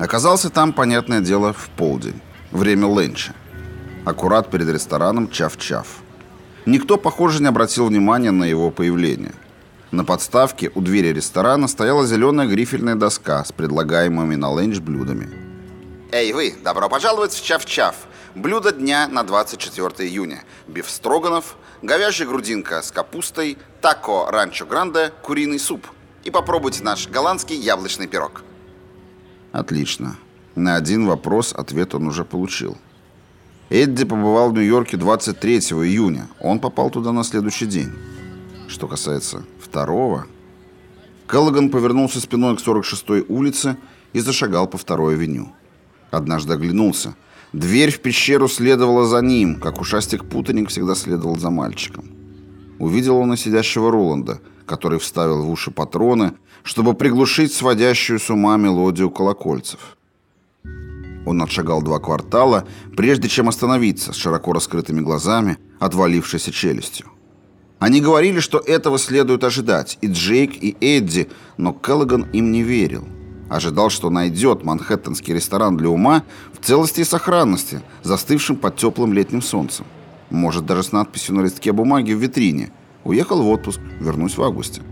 Оказался там, понятное дело, в полдень. Время ленча. Аккурат перед рестораном Чав-Чав. Никто, похоже, не обратил внимания на его появление. На подставке у двери ресторана стояла зеленая грифельная доска с предлагаемыми на ленч блюдами. «Эй, вы, добро пожаловать в Чав-Чав! Блюдо дня на 24 июня. Биф строганов, говяжья грудинка с капустой, тако ранчо гранде, куриный суп. И попробуйте наш голландский яблочный пирог». Отлично. На один вопрос ответ он уже получил. Эдди побывал в Нью-Йорке 23 июня. Он попал туда на следующий день. Что касается второго... Келлоган повернулся спиной к 46-й улице и зашагал по второй авеню. Однажды оглянулся. Дверь в пещеру следовала за ним, как ушастик-путаник всегда следовал за мальчиком. Увидел он и сидящего Роланда, который вставил в уши патроны, чтобы приглушить сводящую с ума мелодию колокольцев. Он отшагал два квартала, прежде чем остановиться с широко раскрытыми глазами, отвалившейся челюстью. Они говорили, что этого следует ожидать, и Джейк, и Эдди, но Келлоган им не верил. Ожидал, что найдет манхэттенский ресторан для ума в целости и сохранности, застывшим под теплым летним солнцем. Может, даже с надписью на листке бумаги в витрине. Уехал в отпуск, вернусь в августе.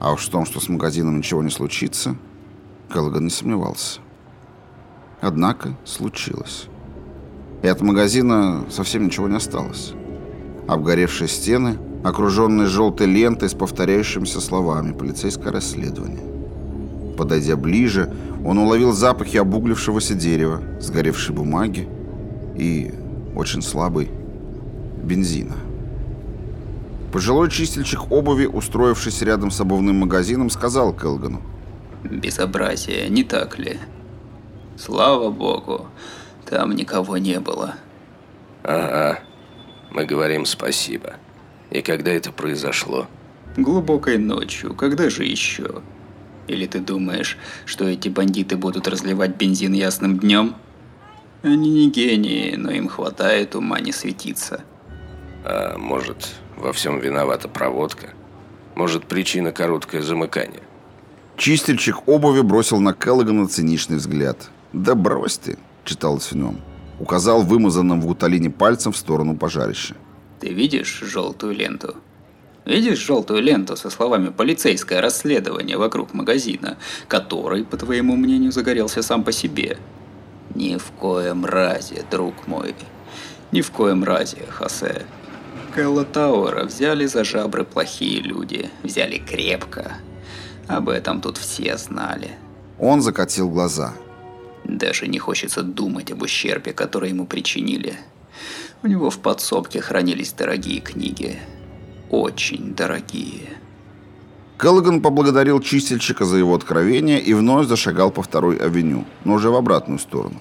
А уж в том, что с магазином ничего не случится, Келлоган не сомневался. Однако случилось. И от магазина совсем ничего не осталось. Обгоревшие стены, окруженные желтой лентой с повторяющимися словами «Полицейское расследование». Подойдя ближе, он уловил запахи обуглившегося дерева, сгоревшей бумаги и очень слабый бензина. Пожилой чистильщик обуви, устроившийся рядом с обувным магазином, сказал Келгану. «Безобразие, не так ли? Слава богу, там никого не было». «Ага, мы говорим спасибо. И когда это произошло? Глубокой ночью. Когда же еще? Или ты думаешь, что эти бандиты будут разливать бензин ясным днем? Они не гении, но им хватает ума не светиться. А может, во всем виновата проводка? Может, причина короткое замыкание? Чистильщик обуви бросил на Келлогана циничный взгляд. «Да брось ты», — читалось в нем. Указал вымазанным в гуталине пальцем в сторону пожарища. Ты видишь желтую ленту? Видишь желтую ленту со словами «полицейское расследование» вокруг магазина, который, по твоему мнению, загорелся сам по себе? Ни в коем разе, друг мой. Ни в коем разе, Хосе. Кэлла Тауэра взяли за жабры плохие люди. Взяли крепко. Об этом тут все знали. Он закатил глаза. Даже не хочется думать об ущербе, который ему причинили. У него в подсобке хранились дорогие книги. Очень дорогие. Келлоган поблагодарил чистильщика за его откровение и вновь зашагал по второй авеню, но уже в обратную сторону.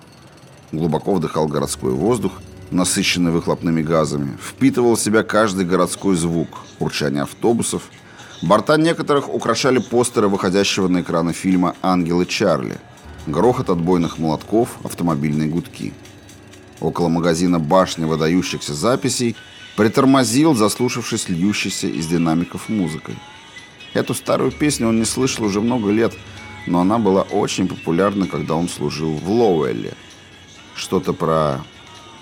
Глубоко вдыхал городской воздух, насыщенный выхлопными газами, впитывал в себя каждый городской звук, урчание автобусов. Борта некоторых украшали постеры выходящего на экраны фильма «Ангелы Чарли», грохот отбойных молотков, автомобильные гудки. Около магазина башни выдающихся записей притормозил, заслушавшись льющейся из динамиков музыкой. Эту старую песню он не слышал уже много лет, но она была очень популярна, когда он служил в Лоуэлле. Что-то про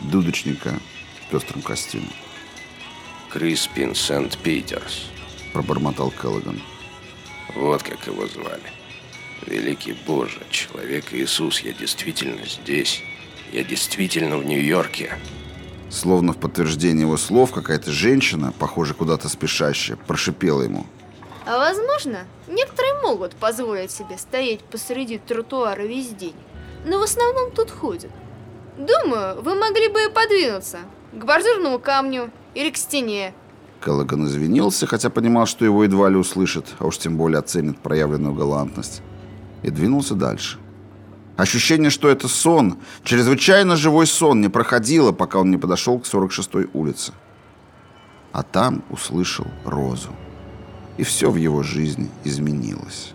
дудочника в пестром костюме. Криспин Сент-Питерс, пробормотал Келлоган. Вот как его звали. Великий Боже, человек Иисус, я действительно здесь. Я действительно в Нью-Йорке. Словно в подтверждение его слов, какая-то женщина, похоже, куда-то спешащая, прошипела ему. А возможно, некоторые могут позволить себе стоять посреди тротуара весь день, но в основном тут ходят. Думаю, вы могли бы подвинуться к бордюрному камню или к стене. Келлоган извинился, хотя понимал, что его едва ли услышат, а уж тем более оценят проявленную галантность, и двинулся дальше. Ощущение, что это сон, чрезвычайно живой сон, не проходило, пока он не подошел к 46-й улице. А там услышал Розу. И все в его жизни изменилось.